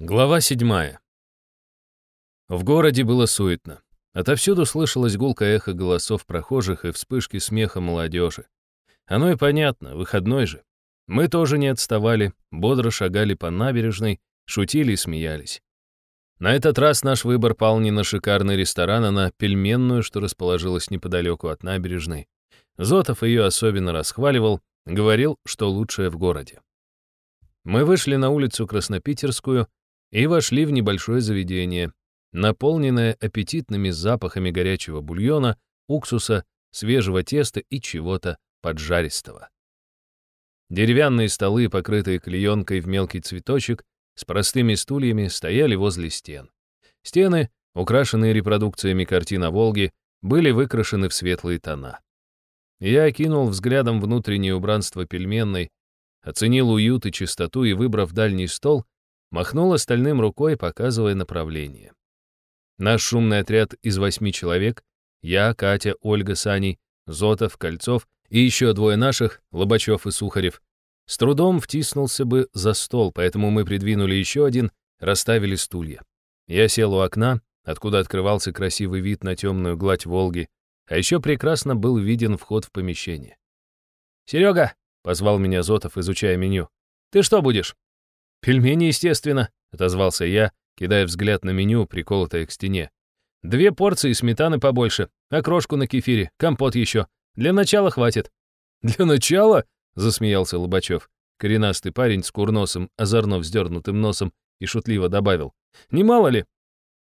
Глава седьмая. В городе было суетно. Отовсюду слышалось гулкое эхо голосов прохожих и вспышки смеха молодежи. Оно и понятно, выходной же. Мы тоже не отставали, бодро шагали по набережной, шутили и смеялись. На этот раз наш выбор пал не на шикарный ресторан, а на пельменную, что расположилась неподалеку от набережной. Зотов ее особенно расхваливал, говорил, что лучшее в городе. Мы вышли на улицу Краснопитерскую, и вошли в небольшое заведение, наполненное аппетитными запахами горячего бульона, уксуса, свежего теста и чего-то поджаристого. Деревянные столы, покрытые клеенкой в мелкий цветочек, с простыми стульями стояли возле стен. Стены, украшенные репродукциями картин о Волге, были выкрашены в светлые тона. Я окинул взглядом внутреннее убранство пельменной, оценил уют и чистоту и, выбрав дальний стол, махнул остальным рукой, показывая направление. Наш шумный отряд из восьми человек, я, Катя, Ольга Саней, Зотов, Кольцов и еще двое наших, Лобачев и Сухарев, с трудом втиснулся бы за стол, поэтому мы придвинули еще один, расставили стулья. Я сел у окна, откуда открывался красивый вид на темную гладь Волги, а еще прекрасно был виден вход в помещение. «Серега!» — позвал меня Зотов, изучая меню. «Ты что будешь?» «Пельмени, естественно», — отозвался я, кидая взгляд на меню, приколотое к стене. «Две порции сметаны побольше, окрошку на кефире, компот еще. Для начала хватит». «Для начала?» — засмеялся Лобачев. Коренастый парень с курносом, озорно вздернутым носом и шутливо добавил. «Не мало ли?»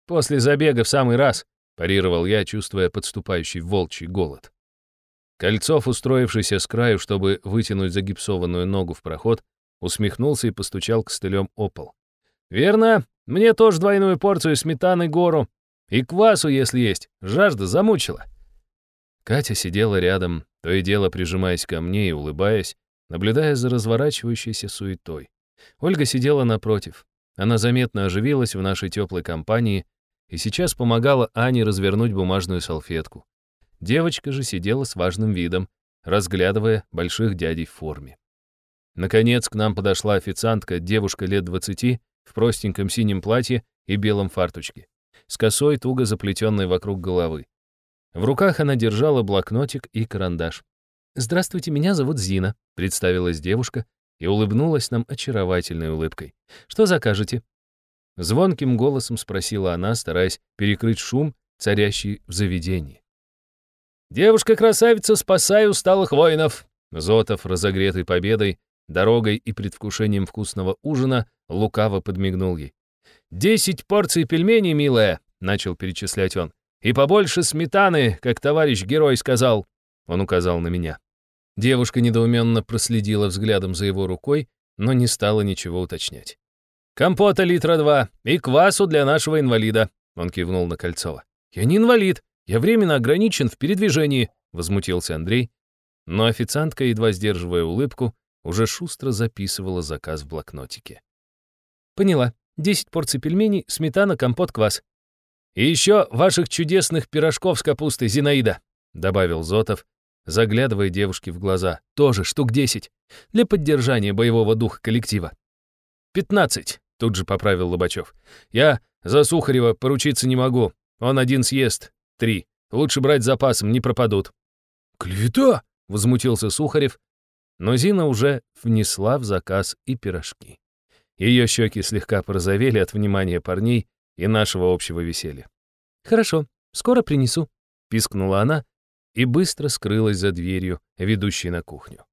«После забега в самый раз», — парировал я, чувствуя подступающий волчий голод. Кольцов, устроившийся с краю, чтобы вытянуть загипсованную ногу в проход, усмехнулся и постучал костылем о пол. «Верно, мне тоже двойную порцию сметаны гору. И квасу, если есть. Жажда замучила». Катя сидела рядом, то и дело прижимаясь ко мне и улыбаясь, наблюдая за разворачивающейся суетой. Ольга сидела напротив. Она заметно оживилась в нашей теплой компании и сейчас помогала Ане развернуть бумажную салфетку. Девочка же сидела с важным видом, разглядывая больших дядей в форме. Наконец к нам подошла официантка, девушка лет двадцати, в простеньком синем платье и белом фартучке, с косой, туго заплетенной вокруг головы. В руках она держала блокнотик и карандаш. «Здравствуйте, меня зовут Зина», — представилась девушка и улыбнулась нам очаровательной улыбкой. «Что закажете?» Звонким голосом спросила она, стараясь перекрыть шум, царящий в заведении. «Девушка-красавица, спасай усталых воинов!» Зотов, разогретый победой, Дорогой и предвкушением вкусного ужина лукаво подмигнул ей. «Десять порций пельменей, милая!» — начал перечислять он. «И побольше сметаны, как товарищ герой сказал!» Он указал на меня. Девушка недоуменно проследила взглядом за его рукой, но не стала ничего уточнять. «Компота литра два и квасу для нашего инвалида», — он кивнул на Кольцова. «Я не инвалид, я временно ограничен в передвижении», — возмутился Андрей. Но официантка, едва сдерживая улыбку, уже шустро записывала заказ в блокнотике. «Поняла. Десять порций пельменей, сметана, компот, квас. И еще ваших чудесных пирожков с капустой, Зинаида», — добавил Зотов, заглядывая девушке в глаза. «Тоже штук десять. Для поддержания боевого духа коллектива». «Пятнадцать», — тут же поправил Лобачев. «Я за Сухарева поручиться не могу. Он один съест. Три. Лучше брать запасом, не пропадут». «Клевета!» — возмутился Сухарев, но Зина уже внесла в заказ и пирожки. Ее щеки слегка порозовели от внимания парней и нашего общего веселья. «Хорошо, скоро принесу», — пискнула она и быстро скрылась за дверью, ведущей на кухню.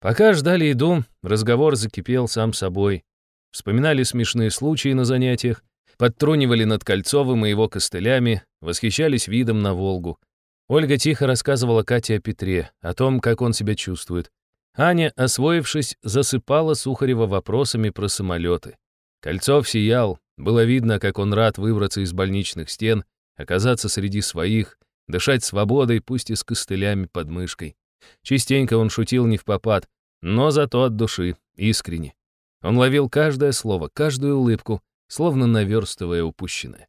Пока ждали еду, разговор закипел сам собой. Вспоминали смешные случаи на занятиях, подтрунивали над Кольцовым и его костылями, восхищались видом на Волгу. Ольга тихо рассказывала Кате о Петре, о том, как он себя чувствует. Аня, освоившись, засыпала Сухарева вопросами про самолеты. Кольцов сиял, было видно, как он рад выбраться из больничных стен, оказаться среди своих, дышать свободой, пусть и с костылями под мышкой. Частенько он шутил не в попад, но зато от души, искренне. Он ловил каждое слово, каждую улыбку, словно наверстывая упущенное.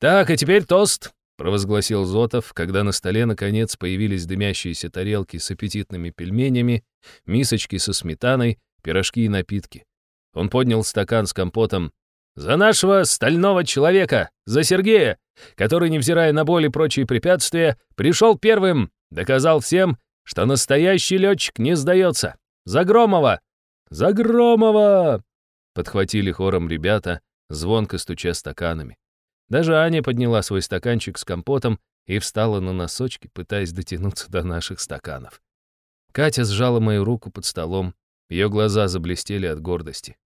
«Так, а теперь тост провозгласил Зотов, когда на столе наконец появились дымящиеся тарелки с аппетитными пельменями, мисочки со сметаной, пирожки и напитки. Он поднял стакан с компотом. «За нашего стального человека! За Сергея, который, невзирая на боль и прочие препятствия, пришел первым, доказал всем, что настоящий летчик не сдается! За Громова! За Громова!» Подхватили хором ребята, звонко стуча стаканами. Даже Аня подняла свой стаканчик с компотом и встала на носочки, пытаясь дотянуться до наших стаканов. Катя сжала мою руку под столом, ее глаза заблестели от гордости.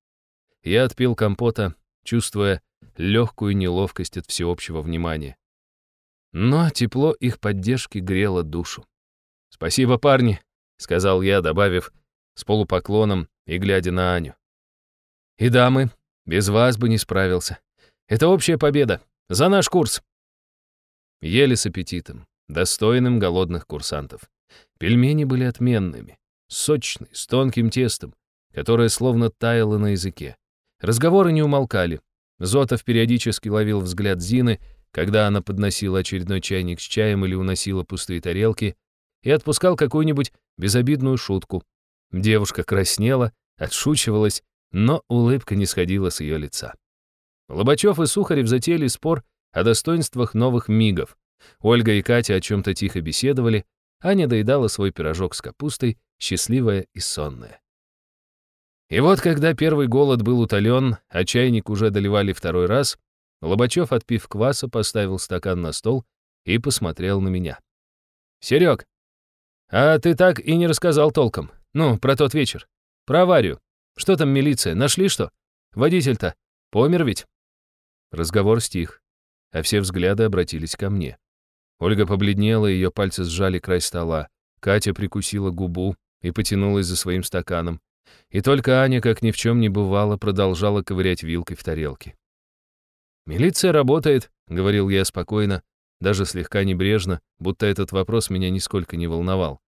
Я отпил компота, чувствуя легкую неловкость от всеобщего внимания. Но тепло их поддержки грело душу. «Спасибо, парни», — сказал я, добавив с полупоклоном и глядя на Аню. «И дамы, без вас бы не справился. Это общая победа. За наш курс!» Ели с аппетитом, достойным голодных курсантов. Пельмени были отменными, сочные, с тонким тестом, которое словно таяло на языке. Разговоры не умолкали. Зотов периодически ловил взгляд Зины, когда она подносила очередной чайник с чаем или уносила пустые тарелки, и отпускал какую-нибудь безобидную шутку. Девушка краснела, отшучивалась, но улыбка не сходила с ее лица. Лобачев и Сухарев затеяли спор о достоинствах новых мигов. Ольга и Катя о чем-то тихо беседовали, Аня доедала свой пирожок с капустой, счастливая и сонная. И вот, когда первый голод был утолен, а чайник уже доливали второй раз, Лобачев, отпив кваса, поставил стакан на стол и посмотрел на меня. «Серег, а ты так и не рассказал толком. Ну, про тот вечер. Про аварию. Что там милиция, нашли что? Водитель-то помер ведь?» Разговор стих, а все взгляды обратились ко мне. Ольга побледнела, ее пальцы сжали край стола. Катя прикусила губу и потянулась за своим стаканом. И только Аня, как ни в чем не бывало, продолжала ковырять вилкой в тарелке. «Милиция работает», — говорил я спокойно, даже слегка небрежно, будто этот вопрос меня нисколько не волновал.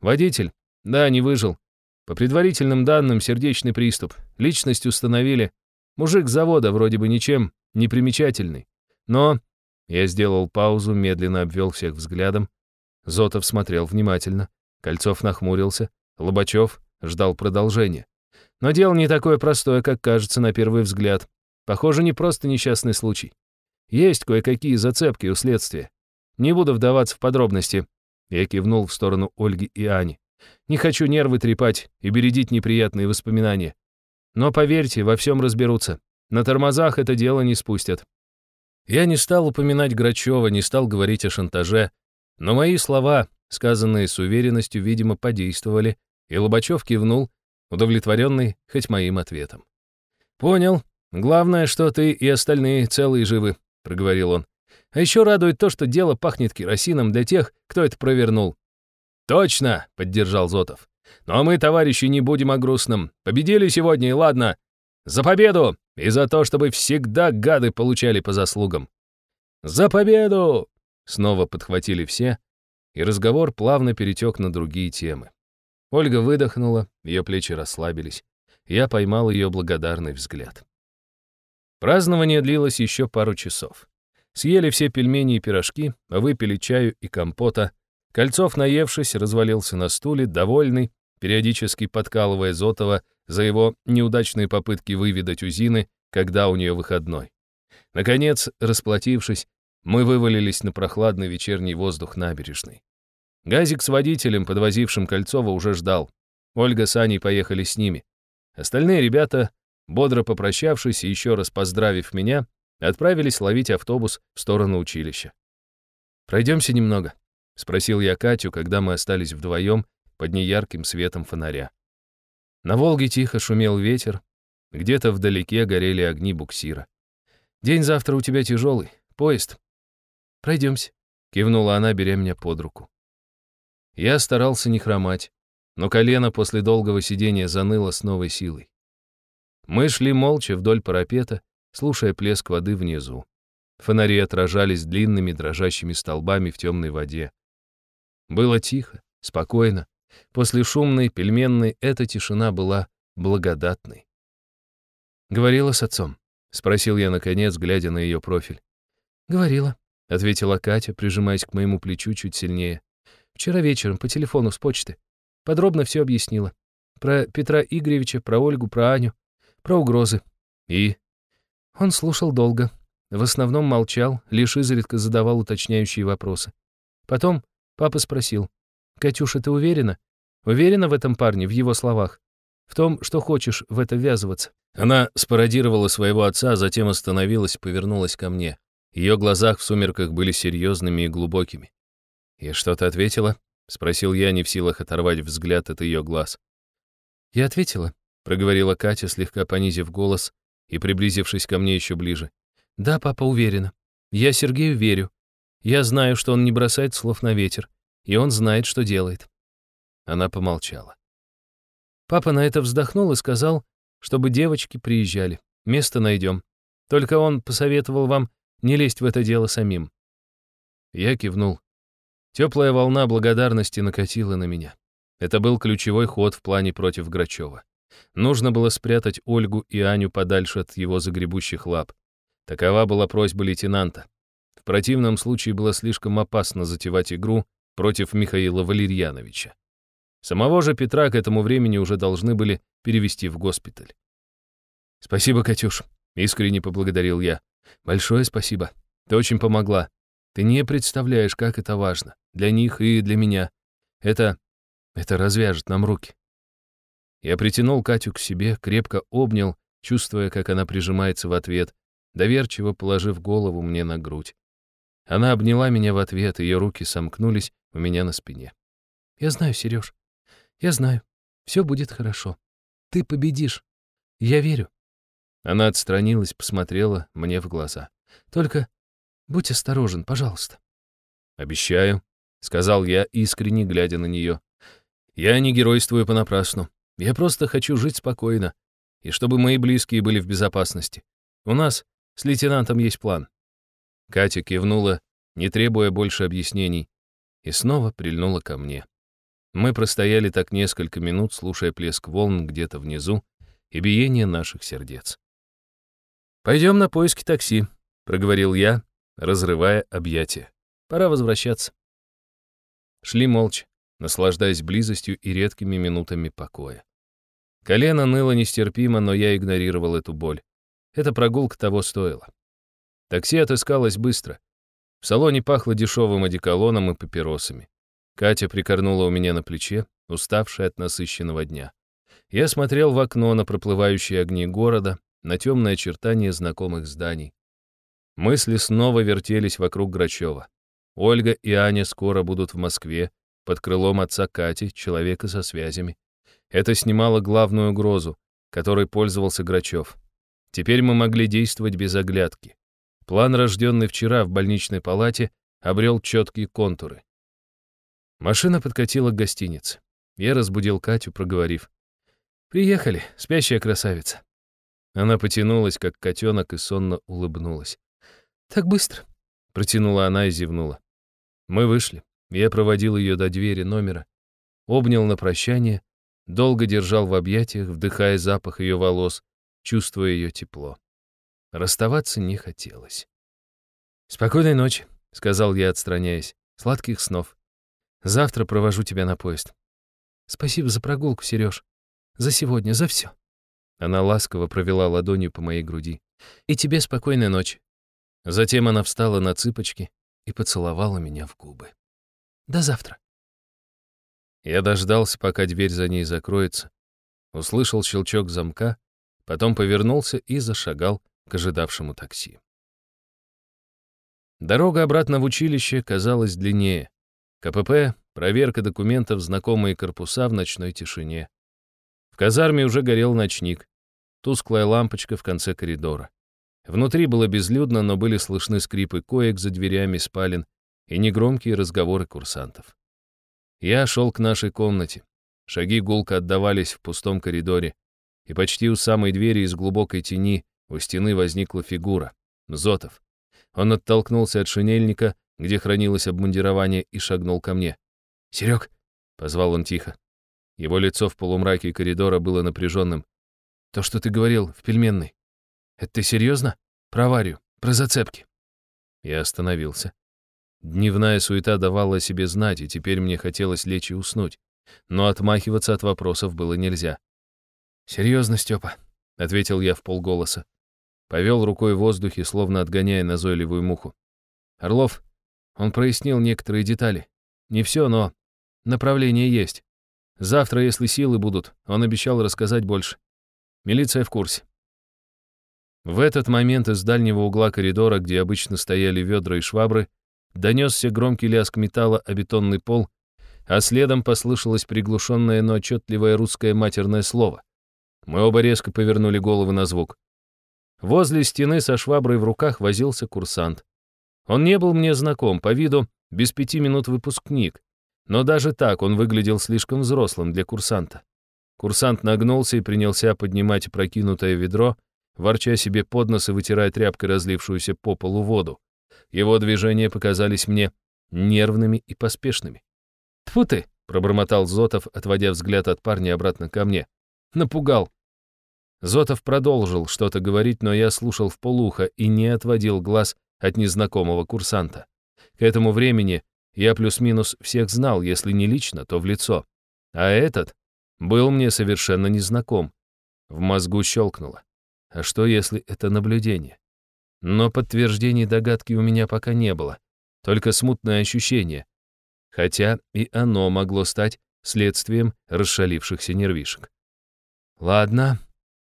«Водитель? Да, не выжил. По предварительным данным, сердечный приступ. Личность установили. Мужик завода, вроде бы ничем, непримечательный. Но я сделал паузу, медленно обвел всех взглядом. Зотов смотрел внимательно. Кольцов нахмурился. Лобачев ждал продолжения. Но дело не такое простое, как кажется на первый взгляд. Похоже, не просто несчастный случай. Есть кое-какие зацепки у следствия. Не буду вдаваться в подробности. Я кивнул в сторону Ольги и Ани. Не хочу нервы трепать и бередить неприятные воспоминания. Но поверьте, во всем разберутся. На тормозах это дело не спустят. Я не стал упоминать Грачева, не стал говорить о шантаже, но мои слова, сказанные с уверенностью, видимо, подействовали, и Лобачев кивнул, удовлетворенный хоть моим ответом. «Понял. Главное, что ты и остальные целые живы», — проговорил он. «А еще радует то, что дело пахнет керосином для тех, кто это провернул». «Точно!» — поддержал Зотов. «Но мы, товарищи, не будем о грустном. Победили сегодня, и ладно. За победу! И за то, чтобы всегда гады получали по заслугам. «За победу!» Снова подхватили все, и разговор плавно перетек на другие темы. Ольга выдохнула, ее плечи расслабились. Я поймал ее благодарный взгляд. Празднование длилось еще пару часов. Съели все пельмени и пирожки, выпили чаю и компота. Кольцов, наевшись, развалился на стуле, довольный, периодически подкалывая Зотова за его неудачные попытки выведать у Зины, когда у нее выходной. Наконец, расплатившись, мы вывалились на прохладный вечерний воздух набережной. Газик с водителем, подвозившим Кольцова, уже ждал. Ольга с Аней поехали с ними. Остальные ребята, бодро попрощавшись и еще раз поздравив меня, отправились ловить автобус в сторону училища. «Пройдемся немного», — спросил я Катю, когда мы остались вдвоем под неярким светом фонаря. На Волге тихо шумел ветер, где-то вдалеке горели огни буксира. «День завтра у тебя тяжелый. Поезд». «Пройдемся», — кивнула она, беря меня под руку. Я старался не хромать, но колено после долгого сидения заныло с новой силой. Мы шли молча вдоль парапета, слушая плеск воды внизу. Фонари отражались длинными дрожащими столбами в темной воде. Было тихо, спокойно, После шумной пельменной эта тишина была благодатной. «Говорила с отцом?» — спросил я, наконец, глядя на ее профиль. «Говорила», — ответила Катя, прижимаясь к моему плечу чуть сильнее. «Вчера вечером по телефону с почты. Подробно все объяснила. Про Петра Игоревича, про Ольгу, про Аню. про угрозы. И? Он слушал долго. В основном молчал, лишь изредка задавал уточняющие вопросы. Потом папа спросил. «Катюша, ты уверена? Уверена в этом парне, в его словах? В том, что хочешь в это ввязываться?» Она спародировала своего отца, а затем остановилась и повернулась ко мне. Ее глазах в сумерках были серьезными и глубокими. «И что ты ответила?» — спросил я, не в силах оторвать взгляд от ее глаз. «Я ответила», — проговорила Катя, слегка понизив голос и приблизившись ко мне еще ближе. «Да, папа, уверена. Я Сергею верю. Я знаю, что он не бросает слов на ветер, и он знает, что делает». Она помолчала. Папа на это вздохнул и сказал, чтобы девочки приезжали. Место найдем. Только он посоветовал вам не лезть в это дело самим. Я кивнул. Теплая волна благодарности накатила на меня. Это был ключевой ход в плане против Грачева. Нужно было спрятать Ольгу и Аню подальше от его загребущих лап. Такова была просьба лейтенанта. В противном случае было слишком опасно затевать игру против Михаила Валерьяновича. Самого же Петра к этому времени уже должны были перевести в госпиталь. «Спасибо, Катюш», — искренне поблагодарил я. «Большое спасибо. Ты очень помогла. Ты не представляешь, как это важно. Для них и для меня. Это... это развяжет нам руки». Я притянул Катю к себе, крепко обнял, чувствуя, как она прижимается в ответ, доверчиво положив голову мне на грудь. Она обняла меня в ответ, ее руки сомкнулись у меня на спине. «Я знаю, Сереж. Я знаю. Все будет хорошо. Ты победишь. Я верю». Она отстранилась, посмотрела мне в глаза. «Только будь осторожен, пожалуйста». «Обещаю», — сказал я, искренне глядя на нее. «Я не геройствую понапрасну. Я просто хочу жить спокойно, и чтобы мои близкие были в безопасности. У нас с лейтенантом есть план». Катя кивнула, не требуя больше объяснений, и снова прильнула ко мне. Мы простояли так несколько минут, слушая плеск волн где-то внизу и биение наших сердец. «Пойдем на поиски такси», — проговорил я, разрывая объятия. «Пора возвращаться». Шли молча, наслаждаясь близостью и редкими минутами покоя. Колено ныло нестерпимо, но я игнорировал эту боль. Эта прогулка того стоила. Такси отыскалось быстро. В салоне пахло дешевым одеколоном и папиросами. Катя прикорнула у меня на плече, уставшая от насыщенного дня. Я смотрел в окно на проплывающие огни города, на темные очертания знакомых зданий. Мысли снова вертелись вокруг Грачева. Ольга и Аня скоро будут в Москве, под крылом отца Кати, человека со связями. Это снимало главную угрозу, которой пользовался Грачев. Теперь мы могли действовать без оглядки. План, рожденный вчера в больничной палате, обрел четкие контуры. Машина подкатила к гостинице. Я разбудил Катю, проговорив. «Приехали, спящая красавица». Она потянулась, как котенок, и сонно улыбнулась. «Так быстро?» — протянула она и зевнула. Мы вышли. Я проводил ее до двери номера, обнял на прощание Долго держал в объятиях, вдыхая запах ее волос, чувствуя ее тепло. Расставаться не хотелось. «Спокойной ночи», — сказал я, отстраняясь. «Сладких снов. Завтра провожу тебя на поезд». «Спасибо за прогулку, Сереж. За сегодня, за все». Она ласково провела ладонью по моей груди. «И тебе спокойной ночи». Затем она встала на цыпочки и поцеловала меня в губы. «До завтра». Я дождался, пока дверь за ней закроется, услышал щелчок замка, потом повернулся и зашагал к ожидавшему такси. Дорога обратно в училище казалась длиннее. КПП, проверка документов, знакомые корпуса в ночной тишине. В казарме уже горел ночник, тусклая лампочка в конце коридора. Внутри было безлюдно, но были слышны скрипы коек за дверями спален и негромкие разговоры курсантов. Я шел к нашей комнате. Шаги гулко отдавались в пустом коридоре, и почти у самой двери из глубокой тени у стены возникла фигура — Зотов. Он оттолкнулся от шинельника, где хранилось обмундирование, и шагнул ко мне. «Серег!» — позвал он тихо. Его лицо в полумраке коридора было напряженным. «То, что ты говорил в пельменной. Это ты серьезно? Про аварию, про зацепки?» Я остановился. Дневная суета давала о себе знать, и теперь мне хотелось лечь и уснуть. Но отмахиваться от вопросов было нельзя. «Серьезно, Степа. ответил я в полголоса. Повел рукой в воздухе, словно отгоняя назойливую муху. Орлов, он прояснил некоторые детали. Не все, но направление есть. Завтра, если силы будут, он обещал рассказать больше. Милиция в курсе. В этот момент из дальнего угла коридора, где обычно стояли ведра и швабры, донесся громкий лязг металла о бетонный пол, а следом послышалось приглушенное, но отчетливое русское матерное слово. Мы оба резко повернули головы на звук. Возле стены со шваброй в руках возился курсант. Он не был мне знаком, по виду без пяти минут выпускник, но даже так он выглядел слишком взрослым для курсанта. Курсант нагнулся и принялся поднимать прокинутое ведро, ворча себе под нос и вытирая тряпкой разлившуюся по полу воду. Его движения показались мне нервными и поспешными. «Тьфу ты!» — пробормотал Зотов, отводя взгляд от парня обратно ко мне. «Напугал!» Зотов продолжил что-то говорить, но я слушал в полухо и не отводил глаз от незнакомого курсанта. К этому времени я плюс-минус всех знал, если не лично, то в лицо. А этот был мне совершенно незнаком. В мозгу щелкнуло. А что, если это наблюдение? Но подтверждений догадки у меня пока не было, только смутное ощущение. Хотя и оно могло стать следствием расшалившихся нервишек. «Ладно», —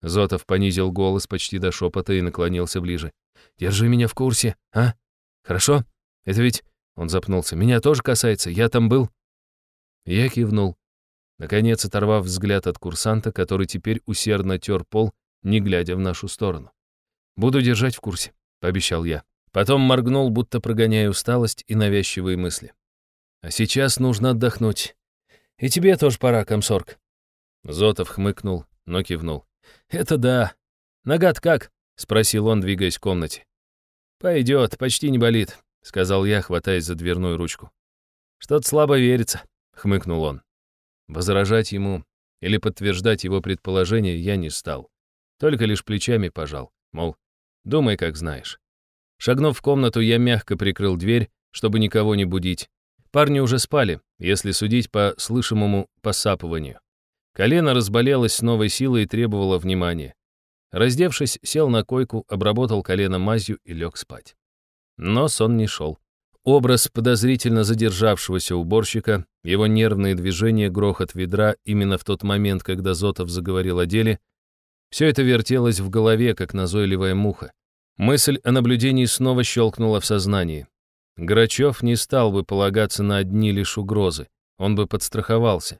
Зотов понизил голос почти до шепота и наклонился ближе. «Держи меня в курсе, а? Хорошо? Это ведь...» — он запнулся. «Меня тоже касается, я там был». Я кивнул, наконец оторвав взгляд от курсанта, который теперь усердно тер пол не глядя в нашу сторону. «Буду держать в курсе», — пообещал я. Потом моргнул, будто прогоняя усталость и навязчивые мысли. «А сейчас нужно отдохнуть. И тебе тоже пора, комсорг». Зотов хмыкнул, но кивнул. «Это да. Нога как?» — спросил он, двигаясь в комнате. «Пойдет, почти не болит», — сказал я, хватаясь за дверную ручку. «Что-то слабо верится», — хмыкнул он. Возражать ему или подтверждать его предположение я не стал. Только лишь плечами пожал, мол, думай, как знаешь. Шагнув в комнату, я мягко прикрыл дверь, чтобы никого не будить. Парни уже спали, если судить по слышимому посапыванию. Колено разболелось с новой силой и требовало внимания. Раздевшись, сел на койку, обработал колено мазью и лег спать. Но сон не шел. Образ подозрительно задержавшегося уборщика, его нервные движения, грохот ведра именно в тот момент, когда Зотов заговорил о деле, все это вертелось в голове, как назойливая муха. Мысль о наблюдении снова щелкнула в сознании. Грачев не стал бы полагаться на одни лишь угрозы, он бы подстраховался.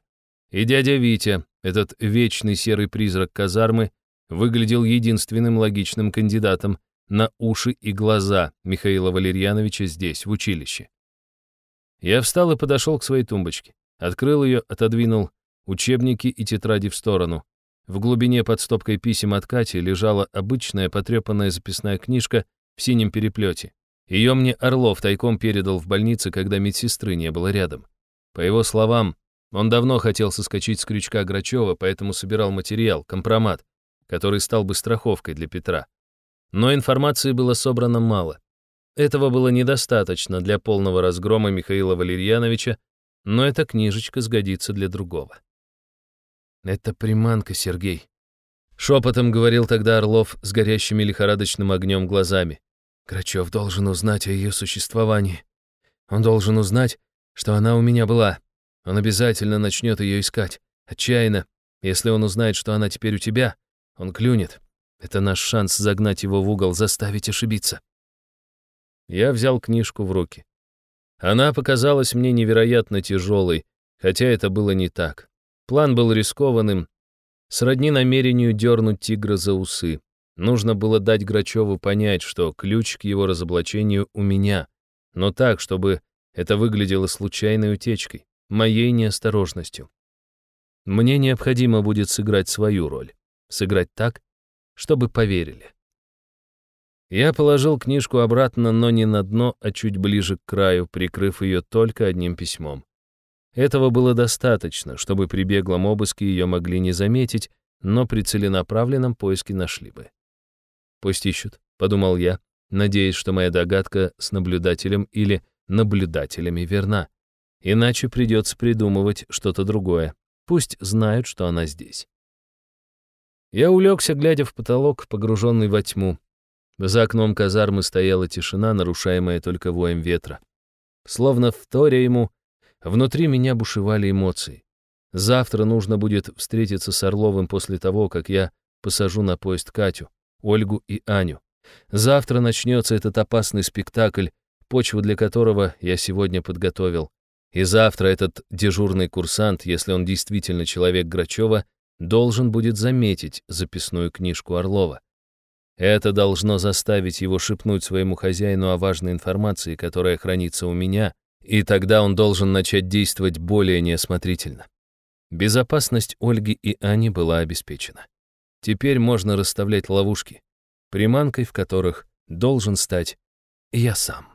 И дядя Витя, этот вечный серый призрак казармы, выглядел единственным логичным кандидатом на уши и глаза Михаила Валерьяновича здесь, в училище. Я встал и подошел к своей тумбочке, открыл ее, отодвинул учебники и тетради в сторону. В глубине под стопкой писем от Кати лежала обычная потрепанная записная книжка в синем переплете. Ее мне Орлов тайком передал в больнице, когда медсестры не было рядом. По его словам, он давно хотел соскочить с крючка Грачева, поэтому собирал материал, компромат, который стал бы страховкой для Петра. Но информации было собрано мало. Этого было недостаточно для полного разгрома Михаила Валерьяновича, но эта книжечка сгодится для другого. «Это приманка, Сергей», — шепотом говорил тогда Орлов с горящими лихорадочным огнем глазами. «Грачев должен узнать о ее существовании. Он должен узнать, что она у меня была. Он обязательно начнет ее искать. Отчаянно. Если он узнает, что она теперь у тебя, он клюнет. Это наш шанс загнать его в угол, заставить ошибиться». Я взял книжку в руки. Она показалась мне невероятно тяжелой, хотя это было не так. План был рискованным, сродни намерению дернуть тигра за усы. Нужно было дать Грачеву понять, что ключ к его разоблачению у меня, но так, чтобы это выглядело случайной утечкой, моей неосторожностью. Мне необходимо будет сыграть свою роль, сыграть так, чтобы поверили. Я положил книжку обратно, но не на дно, а чуть ближе к краю, прикрыв ее только одним письмом. Этого было достаточно, чтобы при беглом обыске ее могли не заметить, но при целенаправленном поиске нашли бы. «Пусть ищут», — подумал я, надеясь, что моя догадка с наблюдателем или наблюдателями верна. Иначе придется придумывать что-то другое. Пусть знают, что она здесь. Я улегся, глядя в потолок, погруженный во тьму. За окном казармы стояла тишина, нарушаемая только воем ветра. Словно вторя ему, внутри меня бушевали эмоции. Завтра нужно будет встретиться с Орловым после того, как я посажу на поезд Катю, Ольгу и Аню. Завтра начнется этот опасный спектакль, почву для которого я сегодня подготовил. И завтра этот дежурный курсант, если он действительно человек Грачева, должен будет заметить записную книжку Орлова. Это должно заставить его шепнуть своему хозяину о важной информации, которая хранится у меня, и тогда он должен начать действовать более неосмотрительно. Безопасность Ольги и Ани была обеспечена. Теперь можно расставлять ловушки, приманкой в которых должен стать я сам.